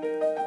Bye.